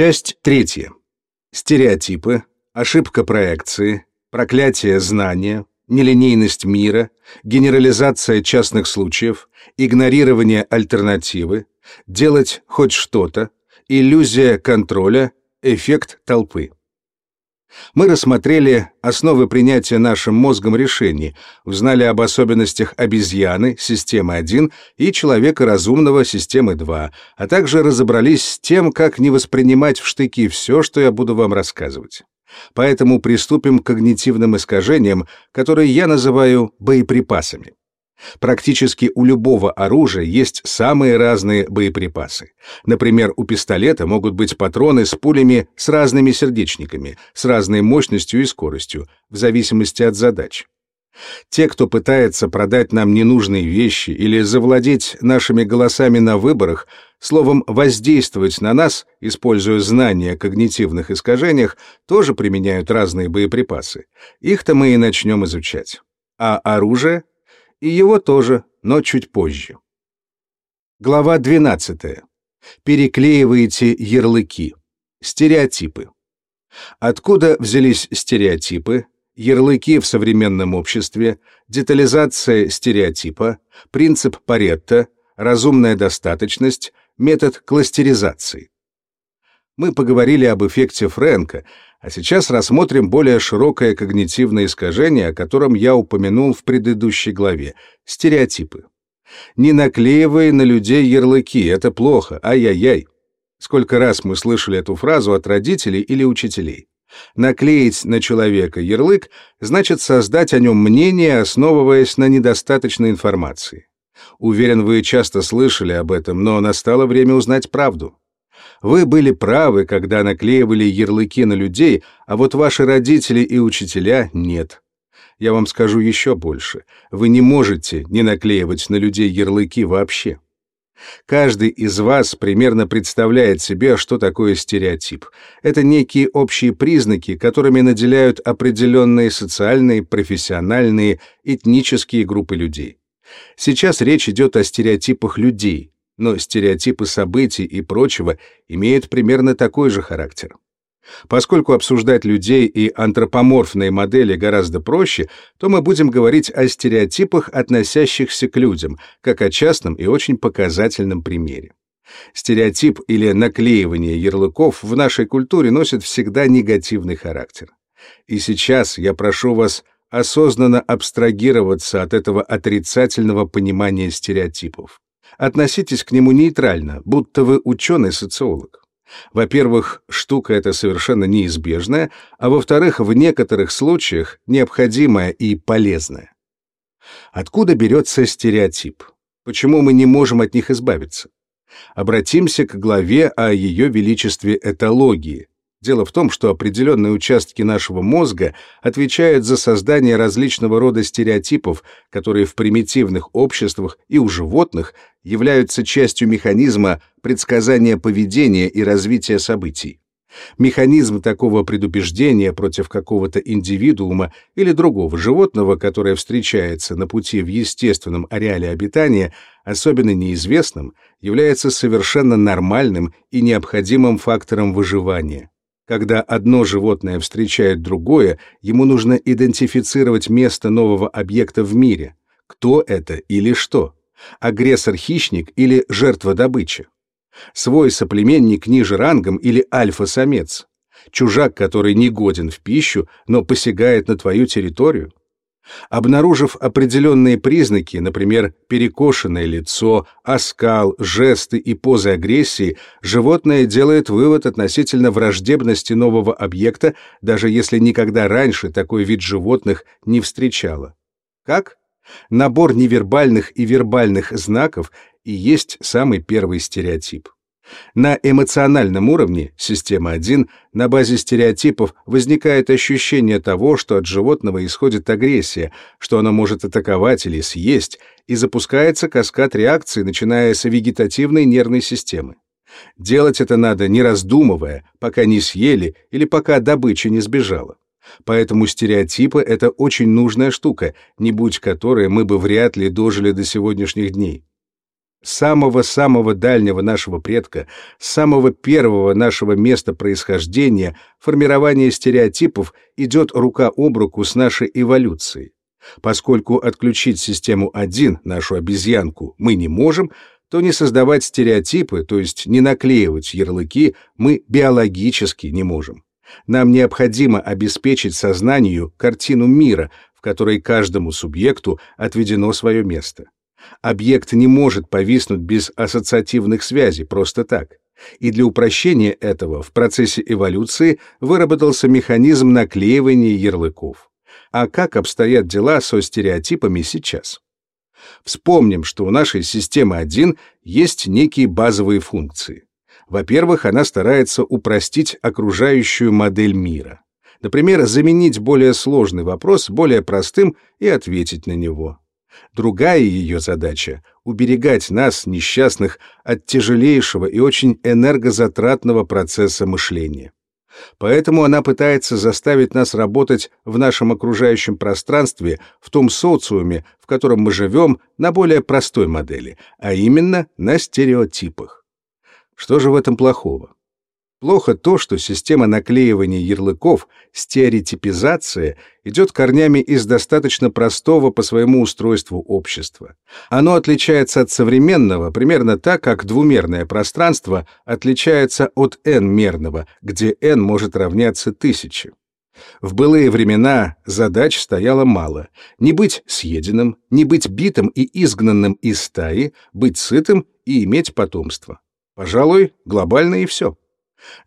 Часть третья. Стереотипы, ошибка проекции, проклятие знания, нелинейность мира, генерализация частных случаев, игнорирование альтернативы, делать хоть что-то, иллюзия контроля, эффект толпы. Мы рассмотрели основы принятия нашим мозгом решений, узнали об особенностях обезьяны, системы 1, и человека разумного, системы 2, а также разобрались с тем, как не воспринимать в штыки все, что я буду вам рассказывать. Поэтому приступим к когнитивным искажениям, которые я называю боеприпасами. Практически у любого оружия есть самые разные боеприпасы. Например, у пистолета могут быть патроны с пулями с разными сердечниками, с разной мощностью и скоростью, в зависимости от задач. Те, кто пытается продать нам ненужные вещи или завладеть нашими голосами на выборах, словом, воздействовать на нас, используя знания о когнитивных искажениях, тоже применяют разные боеприпасы. Их-то мы и начнем изучать. А оружие и его тоже, но чуть позже. Глава 12. Переклеиваете ярлыки. Стереотипы. Откуда взялись стереотипы, ярлыки в современном обществе, детализация стереотипа, принцип Паретта, разумная достаточность, метод кластеризации. Мы поговорили об эффекте Фрэнка, а сейчас рассмотрим более широкое когнитивное искажение, о котором я упомянул в предыдущей главе — стереотипы. Не наклеивай на людей ярлыки, это плохо, ай-яй-яй. Сколько раз мы слышали эту фразу от родителей или учителей. Наклеить на человека ярлык значит создать о нем мнение, основываясь на недостаточной информации. Уверен, вы часто слышали об этом, но настало время узнать правду. Вы были правы, когда наклеивали ярлыки на людей, а вот ваши родители и учителя нет. Я вам скажу еще больше. Вы не можете не наклеивать на людей ярлыки вообще. Каждый из вас примерно представляет себе, что такое стереотип. Это некие общие признаки, которыми наделяют определенные социальные, профессиональные, этнические группы людей. Сейчас речь идет о стереотипах людей, но стереотипы событий и прочего имеют примерно такой же характер. Поскольку обсуждать людей и антропоморфные модели гораздо проще, то мы будем говорить о стереотипах, относящихся к людям, как о частном и очень показательном примере. Стереотип или наклеивание ярлыков в нашей культуре носит всегда негативный характер. И сейчас я прошу вас осознанно абстрагироваться от этого отрицательного понимания стереотипов. Относитесь к нему нейтрально, будто вы ученый-социолог. Во-первых, штука эта совершенно неизбежная, а во-вторых, в некоторых случаях необходимая и полезная. Откуда берется стереотип? Почему мы не можем от них избавиться? Обратимся к главе о ее величестве этологии, Дело в том, что определенные участки нашего мозга отвечают за создание различного рода стереотипов, которые в примитивных обществах и у животных являются частью механизма предсказания поведения и развития событий. Механизм такого предубеждения против какого-то индивидуума или другого животного, которое встречается на пути в естественном ареале обитания, особенно неизвестным, является совершенно нормальным и необходимым фактором выживания. Когда одно животное встречает другое, ему нужно идентифицировать место нового объекта в мире. Кто это или что? Агрессор-хищник или жертва добычи? Свой соплеменник ниже рангом или альфа-самец? Чужак, который не годен в пищу, но посягает на твою территорию? Обнаружив определенные признаки, например, перекошенное лицо, оскал, жесты и позы агрессии, животное делает вывод относительно враждебности нового объекта, даже если никогда раньше такой вид животных не встречало. Как? Набор невербальных и вербальных знаков и есть самый первый стереотип. На эмоциональном уровне, система 1, на базе стереотипов возникает ощущение того, что от животного исходит агрессия, что оно может атаковать или съесть, и запускается каскад реакций, начиная с вегетативной нервной системы. Делать это надо, не раздумывая, пока не съели или пока добыча не сбежала. Поэтому стереотипы — это очень нужная штука, не будь которой мы бы вряд ли дожили до сегодняшних дней. Самого-самого дальнего нашего предка, самого первого нашего места происхождения, формирование стереотипов идет рука об руку с нашей эволюцией. Поскольку отключить систему 1, нашу обезьянку, мы не можем, то не создавать стереотипы, то есть не наклеивать ярлыки, мы биологически не можем. Нам необходимо обеспечить сознанию картину мира, в которой каждому субъекту отведено свое место. Объект не может повиснуть без ассоциативных связей просто так. И для упрощения этого в процессе эволюции выработался механизм наклеивания ярлыков. А как обстоят дела со стереотипами сейчас? Вспомним, что у нашей системы 1 есть некие базовые функции. Во-первых, она старается упростить окружающую модель мира. Например, заменить более сложный вопрос более простым и ответить на него. Другая ее задача — уберегать нас, несчастных, от тяжелейшего и очень энергозатратного процесса мышления. Поэтому она пытается заставить нас работать в нашем окружающем пространстве, в том социуме, в котором мы живем, на более простой модели, а именно на стереотипах. Что же в этом плохого? Плохо то, что система наклеивания ярлыков, стереотипизация, идет корнями из достаточно простого по своему устройству общества. Оно отличается от современного примерно так, как двумерное пространство отличается от n-мерного, где n может равняться тысяче. В былые времена задач стояло мало. Не быть съеденным, не быть битым и изгнанным из стаи, быть сытым и иметь потомство. Пожалуй, глобально и все.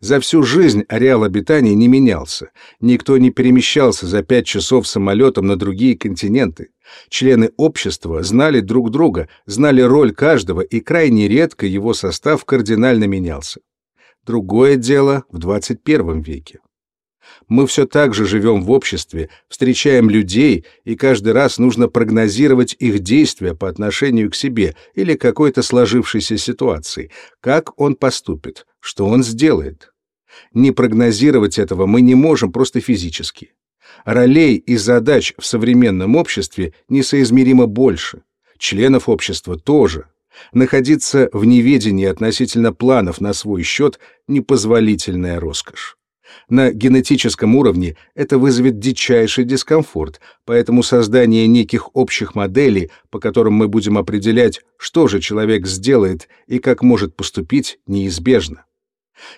За всю жизнь ареал обитания не менялся. Никто не перемещался за пять часов самолетом на другие континенты. Члены общества знали друг друга, знали роль каждого, и крайне редко его состав кардинально менялся. Другое дело в 21 веке. Мы все так же живем в обществе, встречаем людей, и каждый раз нужно прогнозировать их действия по отношению к себе или какой-то сложившейся ситуации, как он поступит, что он сделает. Не прогнозировать этого мы не можем просто физически. Ролей и задач в современном обществе несоизмеримо больше. Членов общества тоже. Находиться в неведении относительно планов на свой счет — непозволительная роскошь. На генетическом уровне это вызовет дичайший дискомфорт, поэтому создание неких общих моделей, по которым мы будем определять, что же человек сделает и как может поступить, неизбежно.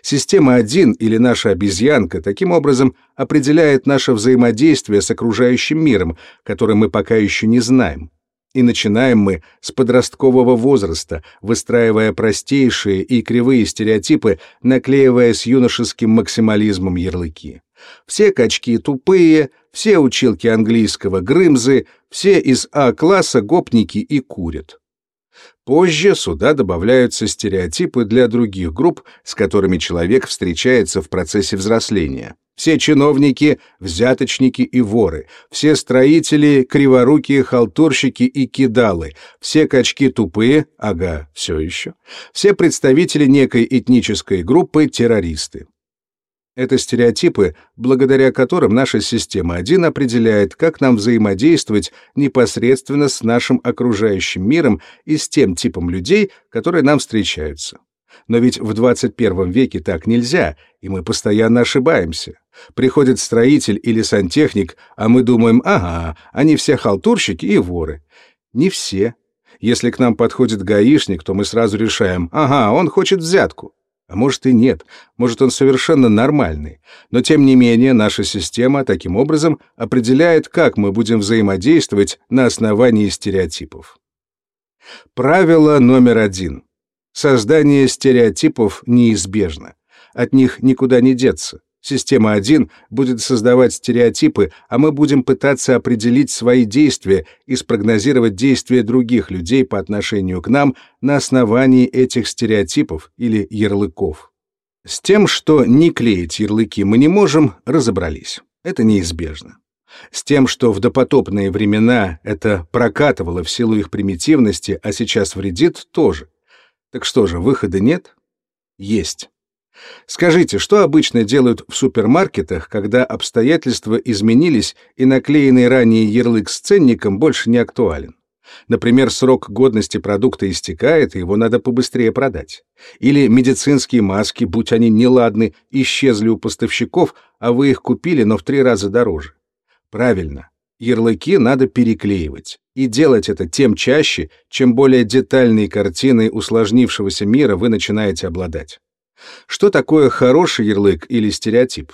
Система 1 или наша обезьянка таким образом определяет наше взаимодействие с окружающим миром, который мы пока еще не знаем. И начинаем мы с подросткового возраста, выстраивая простейшие и кривые стереотипы, наклеивая с юношеским максимализмом ярлыки. Все качки тупые, все училки английского грымзы, все из А-класса гопники и курят. Позже сюда добавляются стереотипы для других групп, с которыми человек встречается в процессе взросления. Все чиновники — взяточники и воры, все строители — криворукие халтурщики и кидалы, все качки тупые, ага, все еще, все представители некой этнической группы — террористы. Это стереотипы, благодаря которым наша система 1 определяет, как нам взаимодействовать непосредственно с нашим окружающим миром и с тем типом людей, которые нам встречаются. Но ведь в 21 веке так нельзя, и мы постоянно ошибаемся. Приходит строитель или сантехник, а мы думаем, ага, они все халтурщики и воры. Не все. Если к нам подходит гаишник, то мы сразу решаем, ага, он хочет взятку. А может и нет, может он совершенно нормальный. Но тем не менее наша система таким образом определяет, как мы будем взаимодействовать на основании стереотипов. Правило номер один. Создание стереотипов неизбежно. От них никуда не деться. Система 1 будет создавать стереотипы, а мы будем пытаться определить свои действия и спрогнозировать действия других людей по отношению к нам на основании этих стереотипов или ярлыков. С тем, что не клеить ярлыки мы не можем, разобрались. Это неизбежно. С тем, что в допотопные времена это прокатывало в силу их примитивности, а сейчас вредит, тоже. Так что же, выхода нет? Есть. Скажите, что обычно делают в супермаркетах, когда обстоятельства изменились и наклеенный ранее ярлык с ценником больше не актуален? Например, срок годности продукта истекает, и его надо побыстрее продать. Или медицинские маски, будь они неладны, исчезли у поставщиков, а вы их купили, но в три раза дороже. Правильно, ярлыки надо переклеивать. И делать это тем чаще, чем более детальные картины усложнившегося мира вы начинаете обладать. Что такое хороший ярлык или стереотип?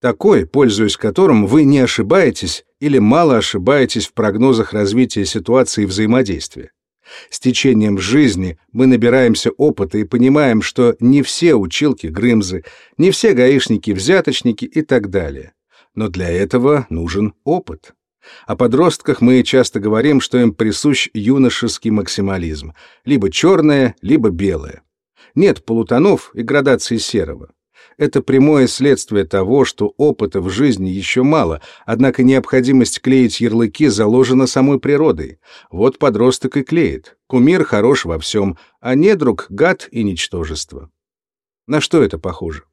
Такой, пользуясь которым вы не ошибаетесь или мало ошибаетесь в прогнозах развития ситуации взаимодействия. С течением жизни мы набираемся опыта и понимаем, что не все училки Грымзы, не все гаишники-взяточники и так далее. Но для этого нужен опыт. О подростках мы часто говорим, что им присущ юношеский максимализм, либо черное, либо белое. Нет полутонов и градации серого. Это прямое следствие того, что опыта в жизни еще мало, однако необходимость клеить ярлыки заложена самой природой. Вот подросток и клеит. Кумир хорош во всем, а недруг — гад и ничтожество. На что это похоже?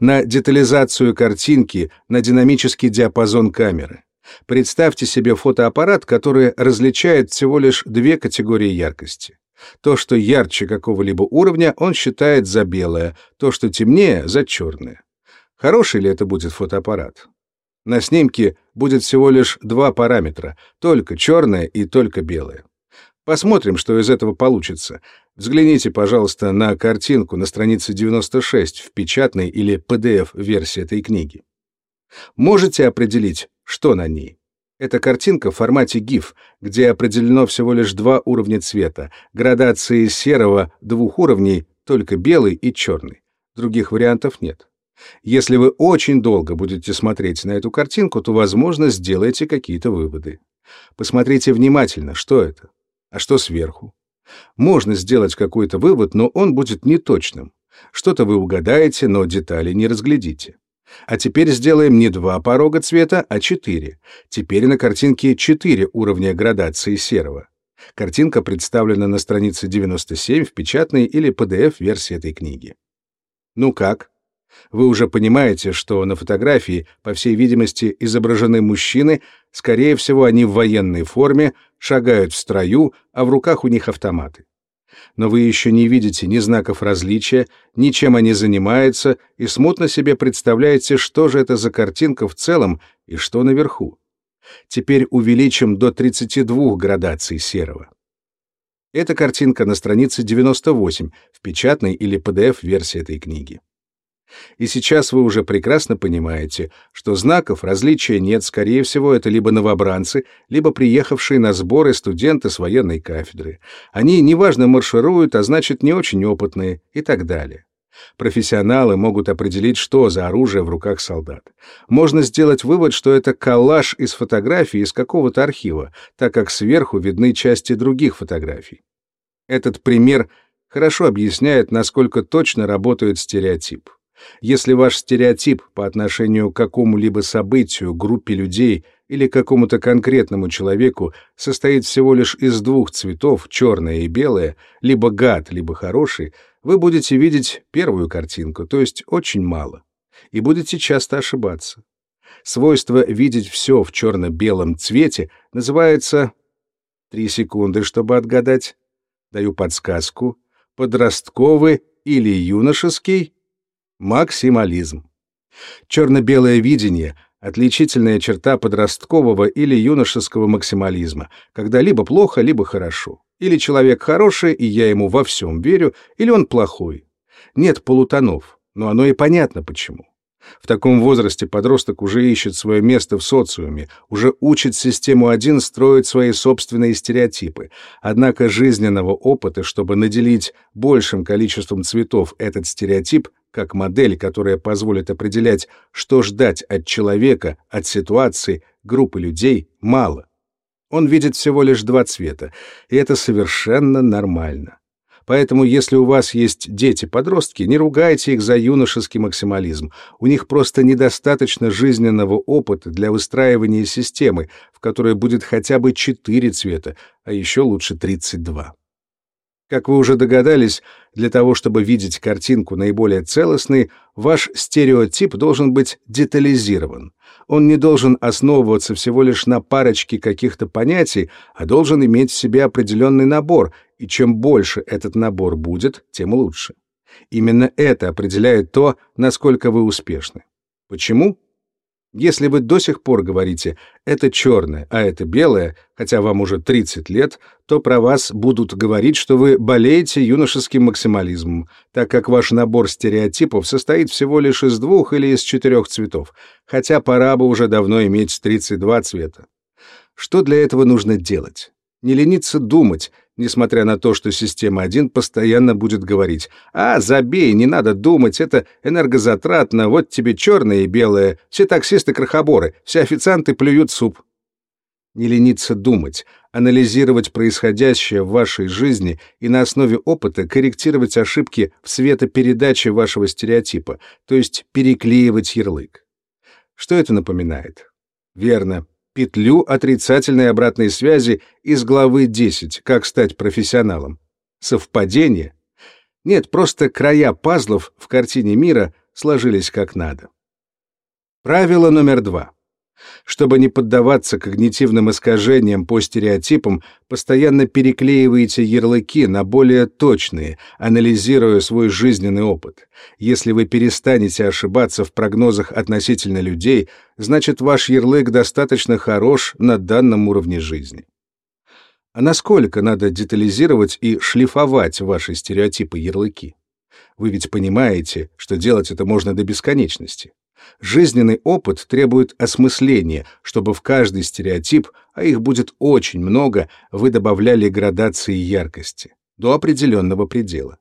На детализацию картинки, на динамический диапазон камеры. Представьте себе фотоаппарат, который различает всего лишь две категории яркости. То, что ярче какого-либо уровня, он считает за белое, то, что темнее, за черное. Хороший ли это будет фотоаппарат? На снимке будет всего лишь два параметра, только черное и только белое. Посмотрим, что из этого получится. Взгляните, пожалуйста, на картинку на странице 96 в печатной или PDF-версии этой книги. Можете определить, что на ней? Это картинка в формате GIF, где определено всего лишь два уровня цвета, градации серого двух уровней, только белый и черный. Других вариантов нет. Если вы очень долго будете смотреть на эту картинку, то, возможно, сделаете какие-то выводы. Посмотрите внимательно, что это, а что сверху. Можно сделать какой-то вывод, но он будет неточным. Что-то вы угадаете, но детали не разглядите. А теперь сделаем не два порога цвета, а четыре. Теперь на картинке четыре уровня градации серого. Картинка представлена на странице 97 в печатной или PDF-версии этой книги. Ну как? Вы уже понимаете, что на фотографии, по всей видимости, изображены мужчины, скорее всего, они в военной форме, шагают в строю, а в руках у них автоматы но вы еще не видите ни знаков различия, ни чем они занимаются, и смутно себе представляете, что же это за картинка в целом и что наверху. Теперь увеличим до 32 градаций серого. Эта картинка на странице 98 в печатной или PDF-версии этой книги. И сейчас вы уже прекрасно понимаете, что знаков различия нет, скорее всего, это либо новобранцы, либо приехавшие на сборы студенты с военной кафедры. Они неважно маршируют, а значит, не очень опытные и так далее. Профессионалы могут определить, что за оружие в руках солдат. Можно сделать вывод, что это коллаж из фотографий из какого-то архива, так как сверху видны части других фотографий. Этот пример хорошо объясняет, насколько точно работает стереотип. Если ваш стереотип по отношению к какому-либо событию, группе людей или какому-то конкретному человеку состоит всего лишь из двух цветов, черное и белое, либо гад, либо хороший, вы будете видеть первую картинку, то есть очень мало, и будете часто ошибаться. Свойство видеть все в черно-белом цвете называется... Три секунды, чтобы отгадать. Даю подсказку. Подростковый или юношеский Максимализм. Черно-белое видение — отличительная черта подросткового или юношеского максимализма, когда либо плохо, либо хорошо. Или человек хороший, и я ему во всем верю, или он плохой. Нет полутонов, но оно и понятно почему. В таком возрасте подросток уже ищет свое место в социуме, уже учит систему один строить свои собственные стереотипы. Однако жизненного опыта, чтобы наделить большим количеством цветов этот стереотип, как модель, которая позволит определять, что ждать от человека, от ситуации, группы людей, мало. Он видит всего лишь два цвета, и это совершенно нормально. Поэтому, если у вас есть дети-подростки, не ругайте их за юношеский максимализм. У них просто недостаточно жизненного опыта для выстраивания системы, в которой будет хотя бы четыре цвета, а еще лучше 32. Как вы уже догадались, для того, чтобы видеть картинку наиболее целостной, ваш стереотип должен быть детализирован. Он не должен основываться всего лишь на парочке каких-то понятий, а должен иметь в себе определенный набор, и чем больше этот набор будет, тем лучше. Именно это определяет то, насколько вы успешны. Почему? Если вы до сих пор говорите «это черное, а это белое», хотя вам уже 30 лет, то про вас будут говорить, что вы болеете юношеским максимализмом, так как ваш набор стереотипов состоит всего лишь из двух или из четырех цветов, хотя пора бы уже давно иметь 32 цвета. Что для этого нужно делать? Не лениться думать, несмотря на то, что система 1 постоянно будет говорить «А, забей, не надо думать, это энергозатратно, вот тебе черное и белое, все таксисты крохоборы, все официанты плюют суп». Не лениться думать, анализировать происходящее в вашей жизни и на основе опыта корректировать ошибки в светопередаче вашего стереотипа, то есть переклеивать ярлык. Что это напоминает? Верно, петлю отрицательной обратной связи из главы 10 «Как стать профессионалом». Совпадение? Нет, просто края пазлов в картине мира сложились как надо. Правило номер два. Чтобы не поддаваться когнитивным искажениям по стереотипам, постоянно переклеивайте ярлыки на более точные, анализируя свой жизненный опыт. Если вы перестанете ошибаться в прогнозах относительно людей, значит ваш ярлык достаточно хорош на данном уровне жизни. А насколько надо детализировать и шлифовать ваши стереотипы-ярлыки? Вы ведь понимаете, что делать это можно до бесконечности. Жизненный опыт требует осмысления, чтобы в каждый стереотип, а их будет очень много, вы добавляли градации яркости до определенного предела.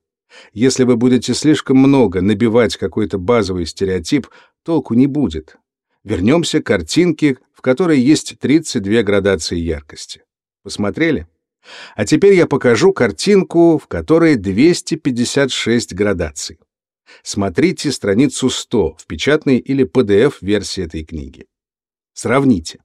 Если вы будете слишком много набивать какой-то базовый стереотип, толку не будет. Вернемся к картинке, в которой есть 32 градации яркости. Посмотрели? А теперь я покажу картинку, в которой 256 градаций. Смотрите страницу 100 в печатной или PDF-версии этой книги. Сравните.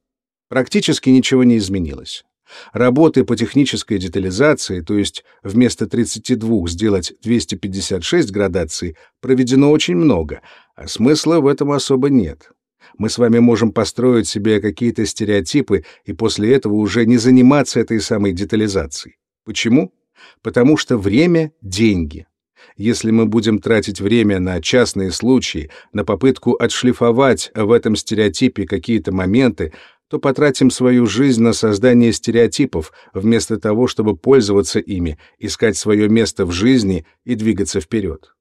Практически ничего не изменилось. Работы по технической детализации, то есть вместо 32 сделать 256 градаций, проведено очень много, а смысла в этом особо нет. Мы с вами можем построить себе какие-то стереотипы и после этого уже не заниматься этой самой детализацией. Почему? Потому что время — деньги. Если мы будем тратить время на частные случаи, на попытку отшлифовать в этом стереотипе какие-то моменты, то потратим свою жизнь на создание стереотипов, вместо того, чтобы пользоваться ими, искать свое место в жизни и двигаться вперед.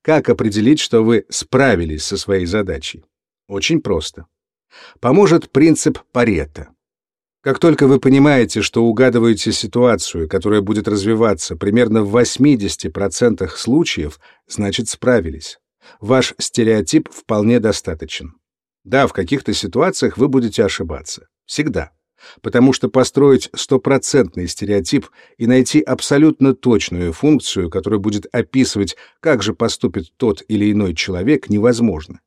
Как определить, что вы справились со своей задачей? Очень просто. Поможет принцип Паретта. Как только вы понимаете, что угадываете ситуацию, которая будет развиваться примерно в 80% случаев, значит справились. Ваш стереотип вполне достаточен. Да, в каких-то ситуациях вы будете ошибаться. Всегда. Потому что построить стопроцентный стереотип и найти абсолютно точную функцию, которая будет описывать, как же поступит тот или иной человек, невозможно.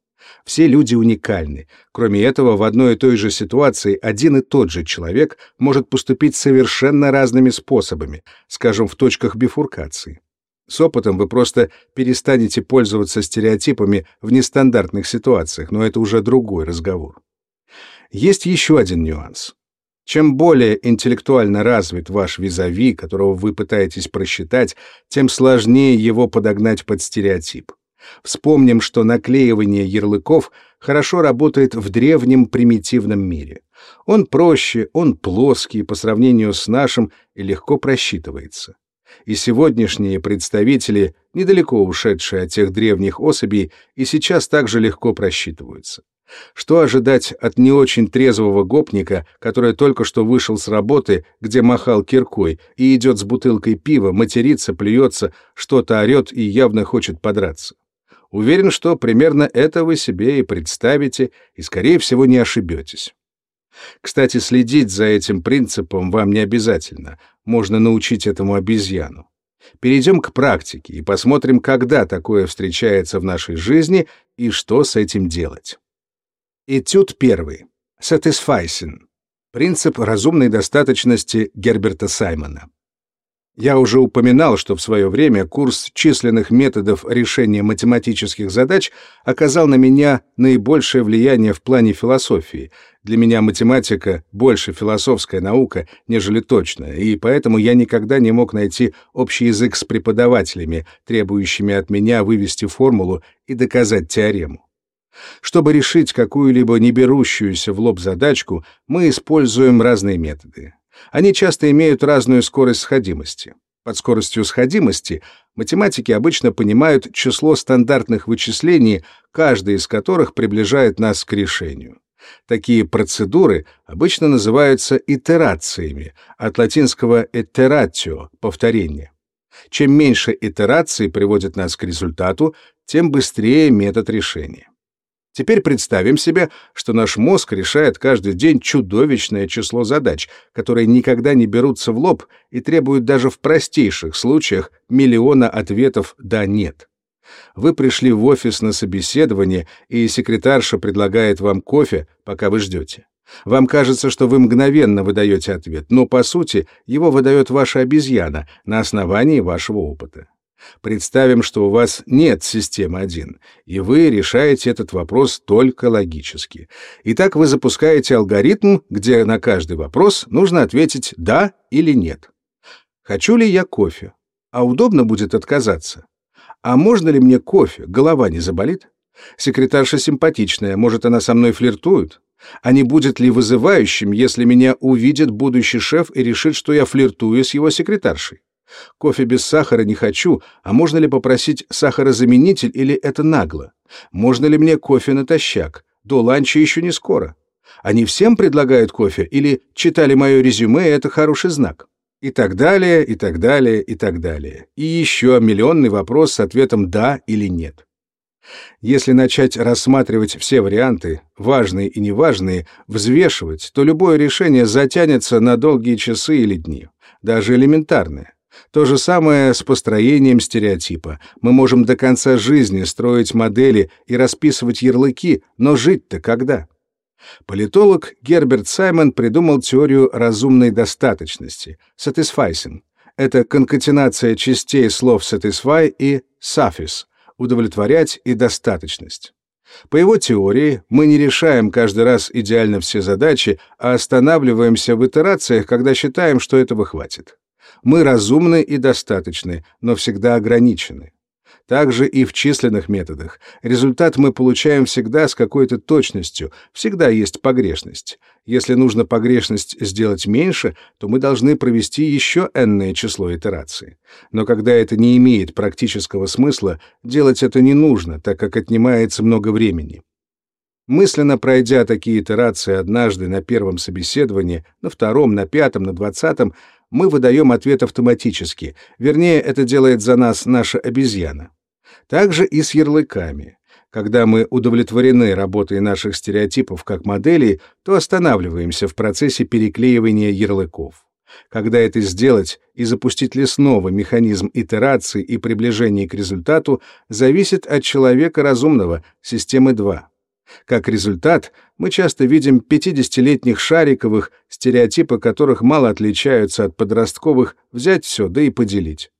Все люди уникальны. Кроме этого, в одной и той же ситуации один и тот же человек может поступить совершенно разными способами, скажем, в точках бифуркации. С опытом вы просто перестанете пользоваться стереотипами в нестандартных ситуациях, но это уже другой разговор. Есть еще один нюанс. Чем более интеллектуально развит ваш визави, которого вы пытаетесь просчитать, тем сложнее его подогнать под стереотип. Вспомним, что наклеивание ярлыков хорошо работает в древнем примитивном мире. Он проще, он плоский по сравнению с нашим и легко просчитывается. И сегодняшние представители, недалеко ушедшие от тех древних особей, и сейчас также легко просчитываются. Что ожидать от не очень трезвого гопника, который только что вышел с работы, где махал киркой, и идет с бутылкой пива, матерится, плюется, что-то орет и явно хочет подраться? Уверен, что примерно это вы себе и представите, и, скорее всего, не ошибетесь. Кстати, следить за этим принципом вам не обязательно. Можно научить этому обезьяну. Перейдем к практике и посмотрим, когда такое встречается в нашей жизни и что с этим делать. Этюд первый. Satisficing. Принцип разумной достаточности Герберта Саймона. Я уже упоминал, что в свое время курс численных методов решения математических задач оказал на меня наибольшее влияние в плане философии. Для меня математика больше философская наука, нежели точная, и поэтому я никогда не мог найти общий язык с преподавателями, требующими от меня вывести формулу и доказать теорему. Чтобы решить какую-либо не берущуюся в лоб задачку, мы используем разные методы. Они часто имеют разную скорость сходимости. Под скоростью сходимости математики обычно понимают число стандартных вычислений, каждая из которых приближает нас к решению. Такие процедуры обычно называются итерациями, от латинского iteratio — повторение. Чем меньше итераций приводит нас к результату, тем быстрее метод решения. Теперь представим себе, что наш мозг решает каждый день чудовищное число задач, которые никогда не берутся в лоб и требуют даже в простейших случаях миллиона ответов «да-нет». Вы пришли в офис на собеседование, и секретарша предлагает вам кофе, пока вы ждете. Вам кажется, что вы мгновенно выдаете ответ, но, по сути, его выдает ваша обезьяна на основании вашего опыта. Представим, что у вас нет системы 1, и вы решаете этот вопрос только логически. Итак, вы запускаете алгоритм, где на каждый вопрос нужно ответить «да» или «нет». Хочу ли я кофе? А удобно будет отказаться? А можно ли мне кофе? Голова не заболит? Секретарша симпатичная, может, она со мной флиртует? А не будет ли вызывающим, если меня увидит будущий шеф и решит, что я флиртую с его секретаршей? Кофе без сахара не хочу, а можно ли попросить сахарозаменитель или это нагло? Можно ли мне кофе натощак? До ланча еще не скоро. Они всем предлагают кофе или читали мое резюме, это хороший знак? И так далее, и так далее, и так далее. И еще миллионный вопрос с ответом «да» или «нет». Если начать рассматривать все варианты, важные и неважные, взвешивать, то любое решение затянется на долгие часы или дни, даже элементарное. То же самое с построением стереотипа. Мы можем до конца жизни строить модели и расписывать ярлыки, но жить-то когда? Политолог Герберт Саймон придумал теорию разумной достаточности — satisficing. Это конкатенация частей слов satisfy и suffice — удовлетворять и достаточность. По его теории, мы не решаем каждый раз идеально все задачи, а останавливаемся в итерациях, когда считаем, что этого хватит. Мы разумны и достаточны, но всегда ограничены. Также и в численных методах. Результат мы получаем всегда с какой-то точностью, всегда есть погрешность. Если нужно погрешность сделать меньше, то мы должны провести еще n число итераций. Но когда это не имеет практического смысла, делать это не нужно, так как отнимается много времени. Мысленно пройдя такие итерации однажды на первом собеседовании, на втором, на пятом, на двадцатом, мы выдаем ответ автоматически, вернее, это делает за нас наша обезьяна. Также и с ярлыками. Когда мы удовлетворены работой наших стереотипов как моделей, то останавливаемся в процессе переклеивания ярлыков. Когда это сделать и запустить ли снова механизм итерации и приближения к результату, зависит от человека разумного, системы 2. Как результат, мы часто видим 50-летних шариковых, стереотипы которых мало отличаются от подростковых, взять все, да и поделить.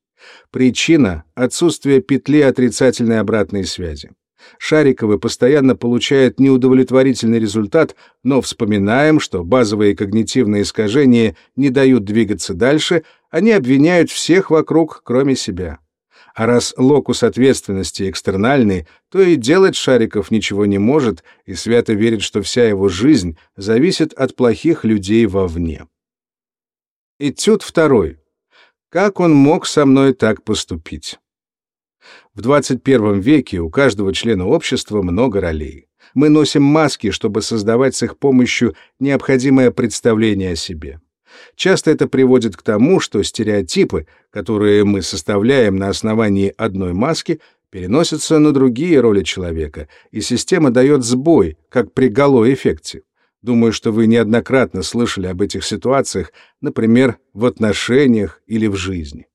Причина — отсутствие петли отрицательной обратной связи. Шариковы постоянно получают неудовлетворительный результат, но вспоминаем, что базовые когнитивные искажения не дают двигаться дальше, они обвиняют всех вокруг, кроме себя. А раз локус ответственности экстернальный, то и делать Шариков ничего не может и свято верит, что вся его жизнь зависит от плохих людей вовне. Этюд второй. Как он мог со мной так поступить? В 21 веке у каждого члена общества много ролей. Мы носим маски, чтобы создавать с их помощью необходимое представление о себе. Часто это приводит к тому, что стереотипы, которые мы составляем на основании одной маски, переносятся на другие роли человека, и система дает сбой, как при галло-эффекте. Думаю, что вы неоднократно слышали об этих ситуациях, например, в отношениях или в жизни.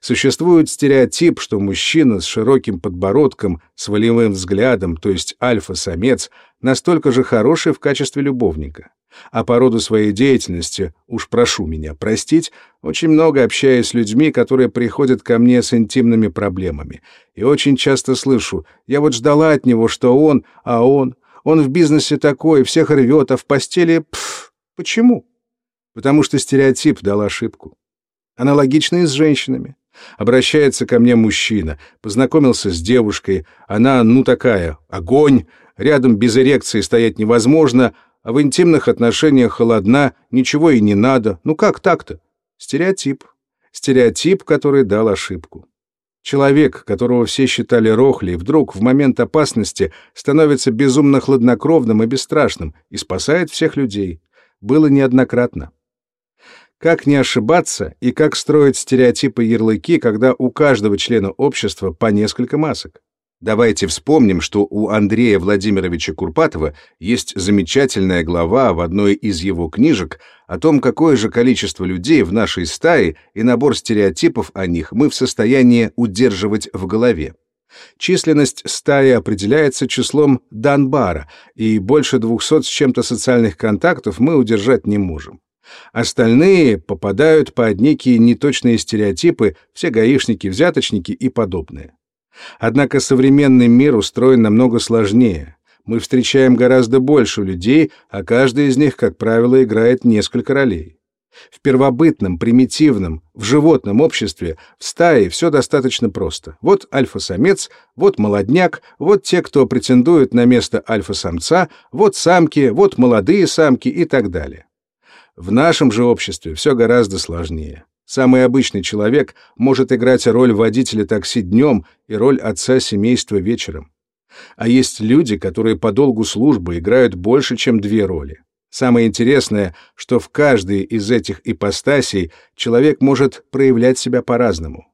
Существует стереотип, что мужчина с широким подбородком, с волевым взглядом, то есть альфа-самец, настолько же хороший в качестве любовника. А по роду своей деятельности, уж прошу меня простить, очень много общаюсь с людьми, которые приходят ко мне с интимными проблемами. И очень часто слышу, я вот ждала от него, что он, а он, он в бизнесе такой, всех рвет, а в постели... Пф, почему? Потому что стереотип дал ошибку. Аналогично и с женщинами. Обращается ко мне мужчина, познакомился с девушкой, она, ну такая, огонь, рядом без эрекции стоять невозможно, а в интимных отношениях холодна, ничего и не надо. Ну как так-то? Стереотип. Стереотип, который дал ошибку. Человек, которого все считали рохлей, вдруг в момент опасности становится безумно хладнокровным и бесстрашным и спасает всех людей. Было неоднократно. Как не ошибаться и как строить стереотипы-ярлыки, когда у каждого члена общества по несколько масок? Давайте вспомним, что у Андрея Владимировича Курпатова есть замечательная глава в одной из его книжек о том, какое же количество людей в нашей стае и набор стереотипов о них мы в состоянии удерживать в голове. Численность стаи определяется числом Данбара, и больше 200 с чем-то социальных контактов мы удержать не можем. Остальные попадают под некие неточные стереотипы, все гаишники, взяточники и подобное. Однако современный мир устроен намного сложнее. Мы встречаем гораздо больше людей, а каждый из них, как правило, играет несколько ролей. В первобытном, примитивном, в животном обществе, в стае все достаточно просто. Вот альфа-самец, вот молодняк, вот те, кто претендует на место альфа-самца, вот самки, вот молодые самки и так далее. В нашем же обществе все гораздо сложнее. Самый обычный человек может играть роль водителя такси днем и роль отца семейства вечером. А есть люди, которые по долгу службы играют больше, чем две роли. Самое интересное, что в каждой из этих ипостасей человек может проявлять себя по-разному.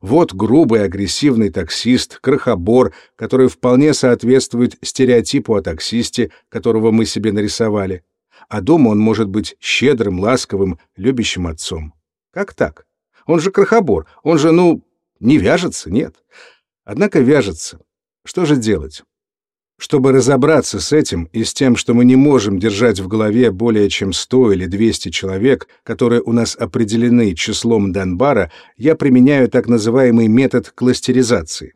Вот грубый, агрессивный таксист, крохобор, который вполне соответствует стереотипу о таксисте, которого мы себе нарисовали а дома он может быть щедрым, ласковым, любящим отцом. Как так? Он же крохобор, он же, ну, не вяжется, нет. Однако вяжется. Что же делать? Чтобы разобраться с этим и с тем, что мы не можем держать в голове более чем 100 или 200 человек, которые у нас определены числом Данбара, я применяю так называемый метод кластеризации.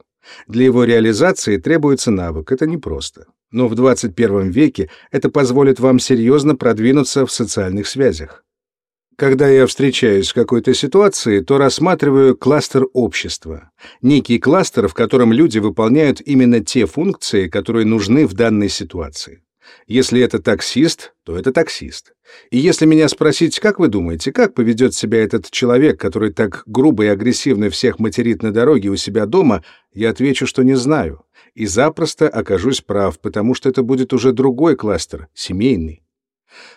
Для его реализации требуется навык, это непросто но в 21 веке это позволит вам серьезно продвинуться в социальных связях. Когда я встречаюсь с какой-то ситуацией, то рассматриваю кластер общества. Некий кластер, в котором люди выполняют именно те функции, которые нужны в данной ситуации. Если это таксист, то это таксист. И если меня спросить, как вы думаете, как поведет себя этот человек, который так грубо и агрессивно всех материт на дороге у себя дома, я отвечу, что не знаю и запросто окажусь прав, потому что это будет уже другой кластер, семейный.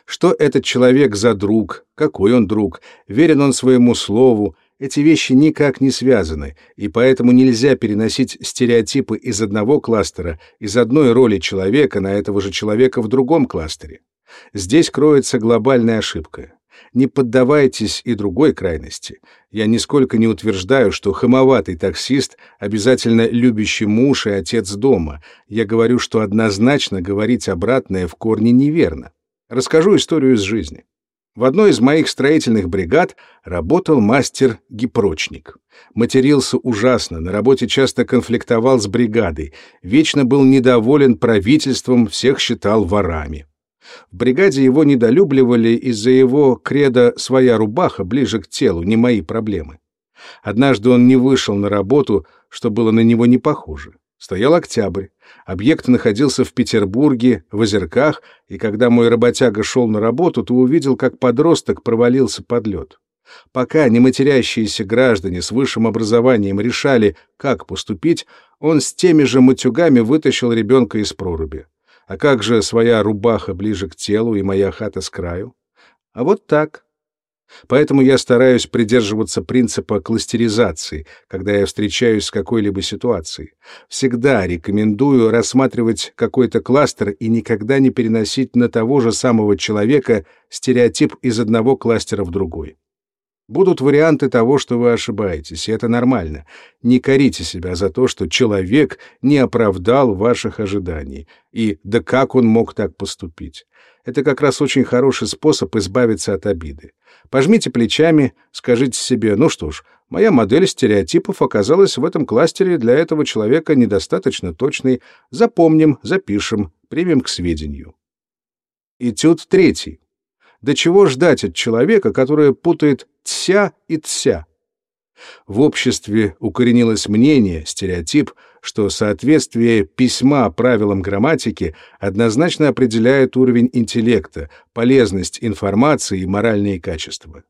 Что этот человек за друг, какой он друг, верен он своему слову, эти вещи никак не связаны, и поэтому нельзя переносить стереотипы из одного кластера, из одной роли человека на этого же человека в другом кластере. Здесь кроется глобальная ошибка. Не поддавайтесь и другой крайности. Я нисколько не утверждаю, что хамоватый таксист обязательно любящий муж и отец дома. Я говорю, что однозначно говорить обратное в корне неверно. Расскажу историю из жизни. В одной из моих строительных бригад работал мастер-гипрочник. Матерился ужасно, на работе часто конфликтовал с бригадой, вечно был недоволен правительством, всех считал ворами. В бригаде его недолюбливали из-за его кредо «своя рубаха ближе к телу, не мои проблемы». Однажды он не вышел на работу, что было на него не похоже. Стоял октябрь. Объект находился в Петербурге, в Озерках, и когда мой работяга шел на работу, то увидел, как подросток провалился под лед. Пока нематерящиеся граждане с высшим образованием решали, как поступить, он с теми же матюгами вытащил ребенка из проруби. А как же своя рубаха ближе к телу и моя хата с краю? А вот так. Поэтому я стараюсь придерживаться принципа кластеризации, когда я встречаюсь с какой-либо ситуацией. Всегда рекомендую рассматривать какой-то кластер и никогда не переносить на того же самого человека стереотип из одного кластера в другой. Будут варианты того, что вы ошибаетесь, и это нормально. Не корите себя за то, что человек не оправдал ваших ожиданий. И да как он мог так поступить? Это как раз очень хороший способ избавиться от обиды. Пожмите плечами, скажите себе, ну что ж, моя модель стереотипов оказалась в этом кластере для этого человека недостаточно точной. Запомним, запишем, примем к сведению. Этюд третий. До чего ждать от человека, который путает «тся» и «тся»? В обществе укоренилось мнение, стереотип, что соответствие письма правилам грамматики однозначно определяет уровень интеллекта, полезность информации и моральные качества.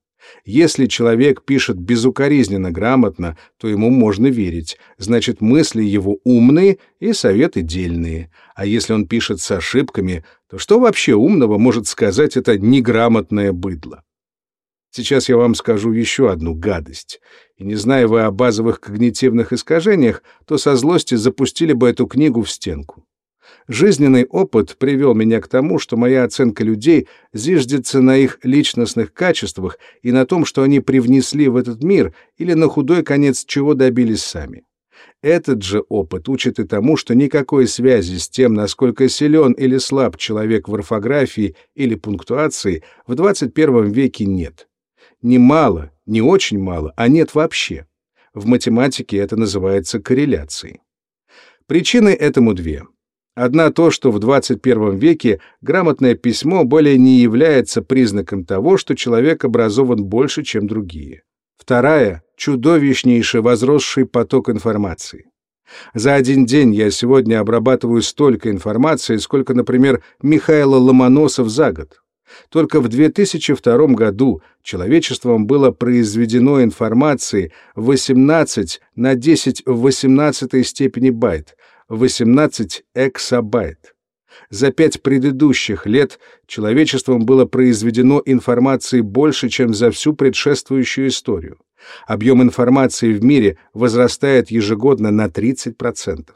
Если человек пишет безукоризненно грамотно, то ему можно верить, значит, мысли его умные и советы дельные. А если он пишет с ошибками, то что вообще умного может сказать это неграмотное быдло? Сейчас я вам скажу еще одну гадость. И не зная вы о базовых когнитивных искажениях, то со злости запустили бы эту книгу в стенку. Жизненный опыт привел меня к тому, что моя оценка людей зиждется на их личностных качествах и на том, что они привнесли в этот мир или на худой конец чего добились сами. Этот же опыт учит и тому, что никакой связи с тем, насколько силен или слаб человек в орфографии или пунктуации, в 21 веке нет. Не мало, не очень мало, а нет вообще. В математике это называется корреляцией. Причины этому две. Одна то, что в 21 веке грамотное письмо более не является признаком того, что человек образован больше, чем другие. Вторая — чудовищнейший возросший поток информации. За один день я сегодня обрабатываю столько информации, сколько, например, Михаил Ломоносов за год. Только в 2002 году человечеством было произведено информации 18 на 10 в 18 степени байт, 18 эксабайт. За пять предыдущих лет человечеством было произведено информации больше, чем за всю предшествующую историю. Объем информации в мире возрастает ежегодно на 30%.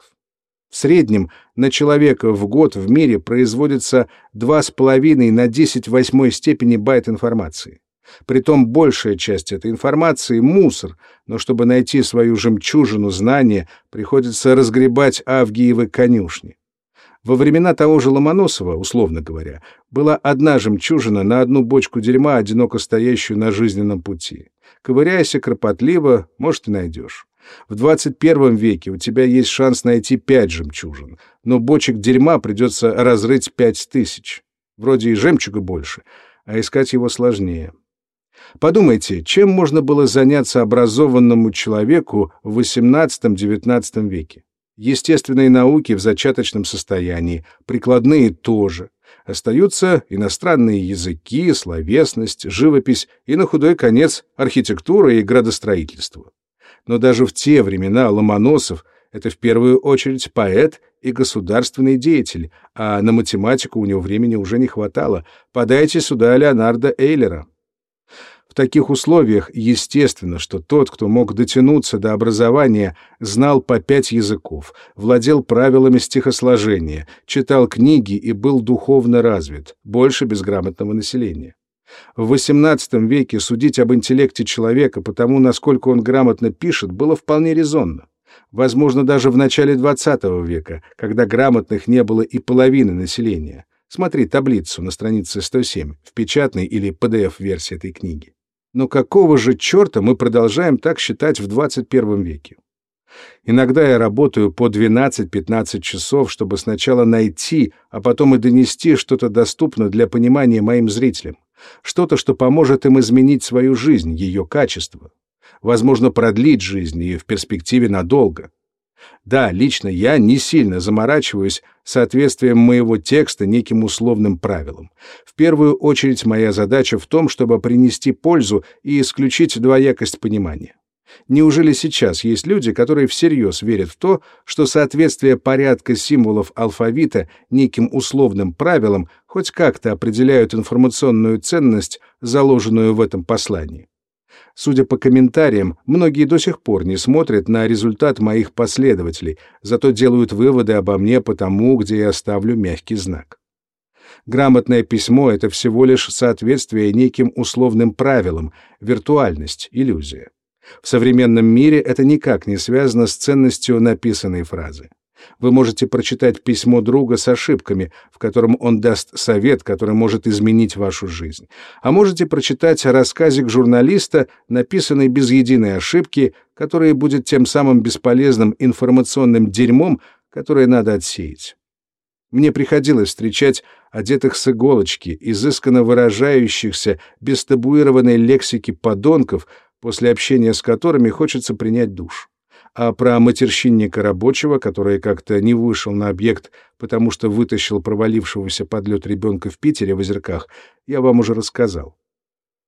В среднем на человека в год в мире производится 2,5 на 10 восьмой степени байт информации. Притом большая часть этой информации — мусор, но чтобы найти свою жемчужину знания, приходится разгребать авгиевы конюшни. Во времена того же Ломоносова, условно говоря, была одна жемчужина на одну бочку дерьма, одиноко стоящую на жизненном пути. Ковыряйся кропотливо, может, и найдешь. В 21 веке у тебя есть шанс найти пять жемчужин, но бочек дерьма придется разрыть пять тысяч. Вроде и жемчуга больше, а искать его сложнее. Подумайте, чем можно было заняться образованному человеку в XVIII-XIX веке? Естественные науки в зачаточном состоянии, прикладные тоже. Остаются иностранные языки, словесность, живопись и, на худой конец, архитектура и градостроительство. Но даже в те времена Ломоносов — это в первую очередь поэт и государственный деятель, а на математику у него времени уже не хватало. Подайте сюда Леонардо Эйлера. В таких условиях естественно, что тот, кто мог дотянуться до образования, знал по пять языков, владел правилами стихосложения, читал книги и был духовно развит, больше безграмотного населения. В XVIII веке судить об интеллекте человека по тому, насколько он грамотно пишет, было вполне резонно. Возможно, даже в начале XX века, когда грамотных не было и половины населения. Смотри таблицу на странице 107 в печатной или PDF-версии этой книги. Но какого же черта мы продолжаем так считать в 21 веке? Иногда я работаю по 12-15 часов, чтобы сначала найти, а потом и донести что-то доступно для понимания моим зрителям. Что-то, что поможет им изменить свою жизнь, ее качество. Возможно, продлить жизнь и в перспективе надолго. Да, лично я не сильно заморачиваюсь соответствием моего текста неким условным правилам. В первую очередь моя задача в том, чтобы принести пользу и исключить двоякость понимания. Неужели сейчас есть люди, которые всерьез верят в то, что соответствие порядка символов алфавита неким условным правилам хоть как-то определяют информационную ценность, заложенную в этом послании? Судя по комментариям, многие до сих пор не смотрят на результат моих последователей, зато делают выводы обо мне по тому, где я ставлю мягкий знак. Грамотное письмо — это всего лишь соответствие неким условным правилам, виртуальность, иллюзия. В современном мире это никак не связано с ценностью написанной фразы. Вы можете прочитать письмо друга с ошибками, в котором он даст совет, который может изменить вашу жизнь. А можете прочитать рассказик журналиста, написанный без единой ошибки, который будет тем самым бесполезным информационным дерьмом, которое надо отсеять. Мне приходилось встречать одетых с иголочки, изысканно выражающихся, без табуированной лексики подонков, после общения с которыми хочется принять душ. А про матерщинника рабочего, который как-то не вышел на объект, потому что вытащил провалившегося под лед ребенка в Питере в озерках, я вам уже рассказал.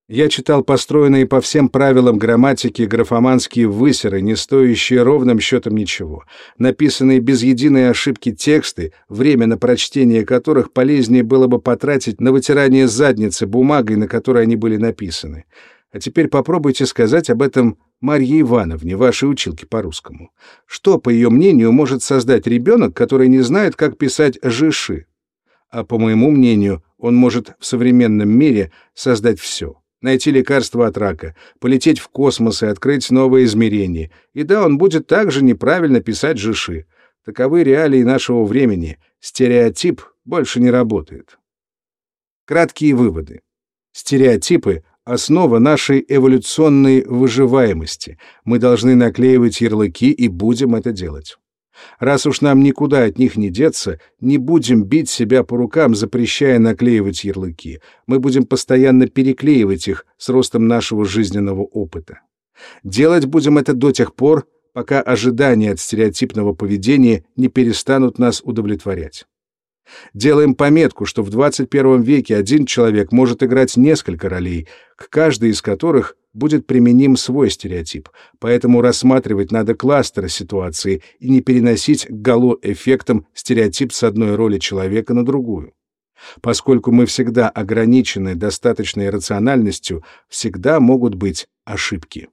Я читал построенные по всем правилам грамматики графоманские высеры, не стоящие ровным счетом ничего, написанные без единой ошибки тексты, время на прочтение которых полезнее было бы потратить на вытирание задницы бумагой, на которой они были написаны. А теперь попробуйте сказать об этом Марье Ивановне, вашей училке по русскому. Что, по ее мнению, может создать ребенок, который не знает, как писать «жиши»? А по моему мнению, он может в современном мире создать все. Найти лекарство от рака, полететь в космос и открыть новые измерения. И да, он будет также неправильно писать «жиши». Таковы реалии нашего времени. Стереотип больше не работает. Краткие выводы. Стереотипы основа нашей эволюционной выживаемости. Мы должны наклеивать ярлыки и будем это делать. Раз уж нам никуда от них не деться, не будем бить себя по рукам, запрещая наклеивать ярлыки. Мы будем постоянно переклеивать их с ростом нашего жизненного опыта. Делать будем это до тех пор, пока ожидания от стереотипного поведения не перестанут нас удовлетворять. Делаем пометку, что в 21 веке один человек может играть несколько ролей, к каждой из которых будет применим свой стереотип, поэтому рассматривать надо кластеры ситуации и не переносить гало-эффектом стереотип с одной роли человека на другую. Поскольку мы всегда ограничены достаточной рациональностью, всегда могут быть ошибки.